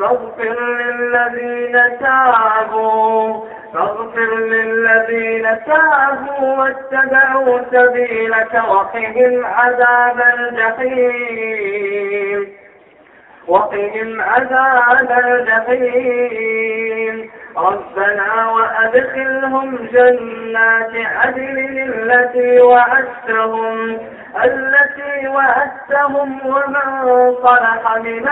فاغفر للذين تابوا فاغفر للذين تابوا واتبعوا سبيلك وقهم عذاب الجحيم. وقهم عذاب الجحيم. ربنا وأدخلهم جنات عدل التي وعدتهم. التي وعدتهم ومن صلح من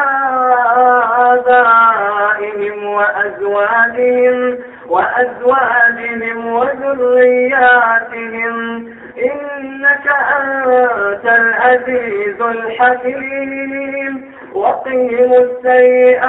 آبائهم وأزواجهم وأزواجهم وذرياتهم. إنك أنت العزيز الحكيم. وقهم السيئات.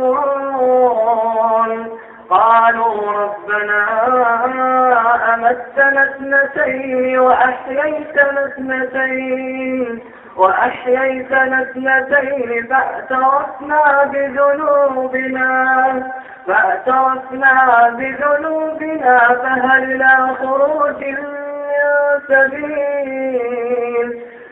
فتكفرون قالوا ربنا أمتنا اثنتين وأحييتنا اثنتين وأحييتنا اثنتين فاعترفنا بذنوبنا فاعترفنا بذنوبنا فهل لا خروج من سبيل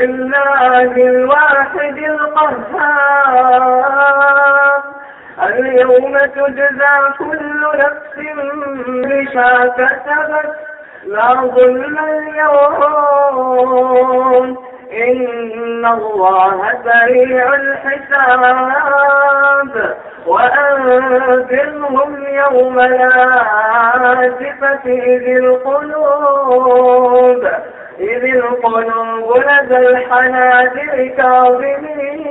لله الواحد القهار. اليوم تجزى كل نفس بما كسبت لا ظلم اليوم. إن الله سريع الحساب. وأنذرهم يوم الآسفة إذ القلوب. إذ القلوب لدى الحناجر كاظمين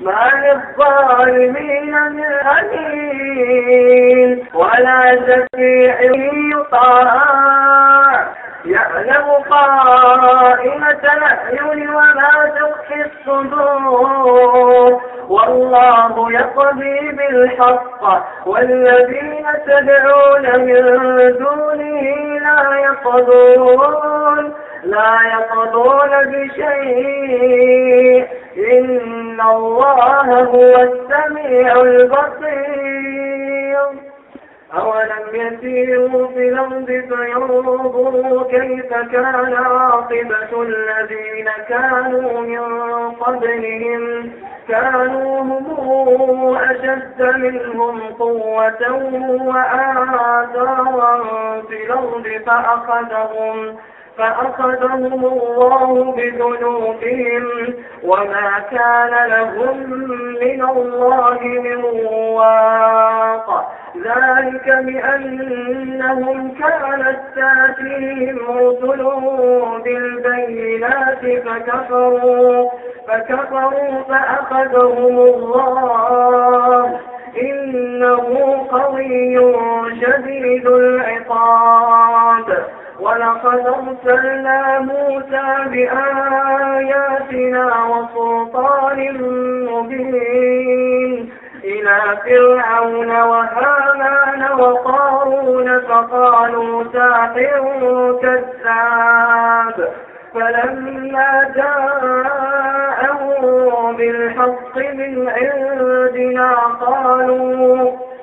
ما للظالمين من أمين ولا شفيع يطاع يعلم قائمة الأعين وما تخفي الصدور. والله يقضي بالحق والذين تدعون من دونه لا يقضون لا يقضون بشيء. إن الله هو السميع البصير. أولم يسيروا في الأرض فينظروا كيف كان عاقبة الذين كانوا من قبلهم كانوا هم أشد منهم قوة وآثارا في الأرض فأخذهم فأخذهم الله بذنوبهم وما كان لهم من الله من واق. ذلك بأنهم كانت تاتيهم رسلهم بالبينات فكفروا فكفروا فأخذهم الله. إنه قوي شديد العقاب. ولقد أرسلنا موسى بآياتنا وسلطان مبين إلى فرعون وهامان وقارون فقالوا ساحر كذاب فلما جاءهم بالحق من عندنا قالوا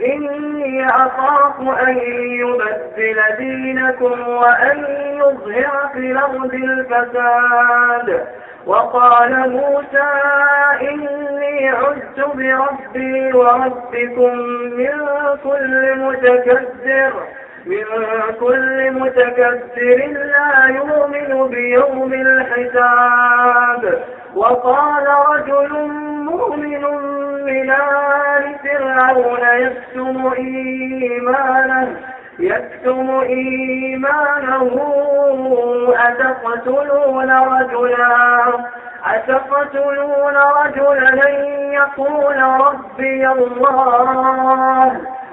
إني أخاف أن يبدل دينكم وأن يظهر في الأرض الفساد. وقال موسى إني عدت بربي وربكم من كل متكبر من كل متكبر لا يؤمن بيوم الحساب. وقال رجل من آل فرعون يكتم إيمانه يكتم إيمانه. أتقتلون رجلا؟ أتقتلون رجلا؟ يقول ربي الله.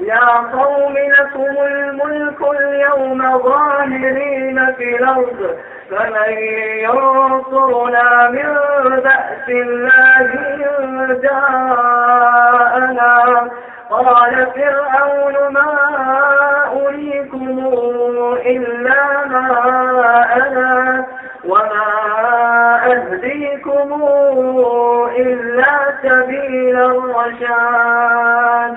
يا قوم لكم الملك اليوم ظاهرين في الأرض فمن ينصرنا من بأس الله إن جاءنا؟ قال فرعون ما أريكم إلا ما أنا وما أهديكم إلا سبيل الرشاد.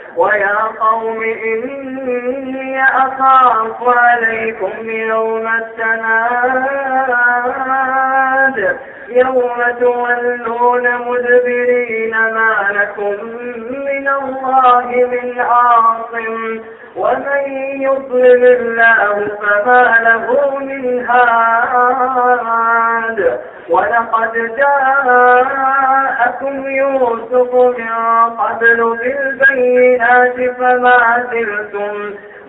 ويا قوم إني أخاف عليكم يوم التناد يوم تولون مدبرين ما لكم من الله من عاصم ومن يضلل الله فما له من هاد ولقد جاءكم يوسف من قبل بالبينات فما زلتم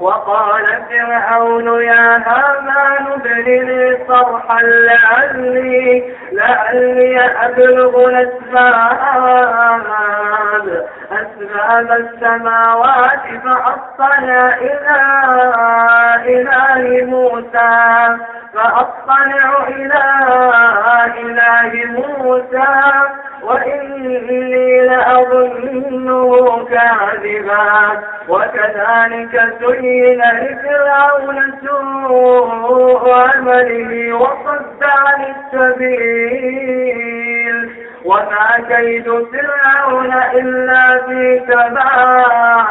وقال فرعون يا هامان ابن لي صرحا لعلي لعلي أبلغ الأسباب. أسباب السماوات فأطلع إلى إله موسى فأطلع إلى إله موسى وإني لأظنه كاذبا. وكذلك زين لفرعون سوء عمله وصد عن السبيل. وما كيد فرعون إلا في تباد.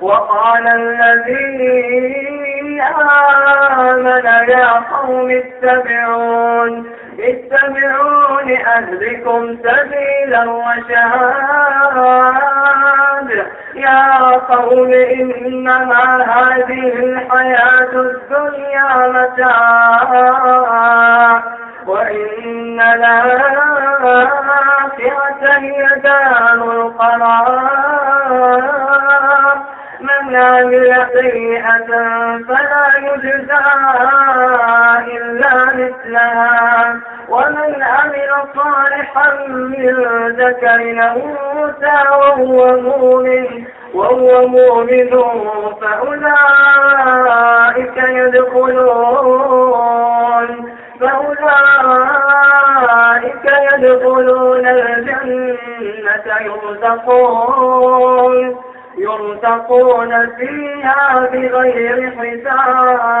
وقال الذي آمن يا قوم اتبعون. اتبعون أهلكم سبيلا وشهاد يا قوم إنما هذه الحياة الدنيا متاع. وإن الآخرة هي دار القرار. من عمل سيئة فلا يجزى إلا مثلها ومن عمل صالحا من ذكر أو أنثى وهو مؤمن وهو مؤمن فأولئك يدخلون فأولئك يدخلون الجنة يرزقون يرزقون فيها بغير حساب.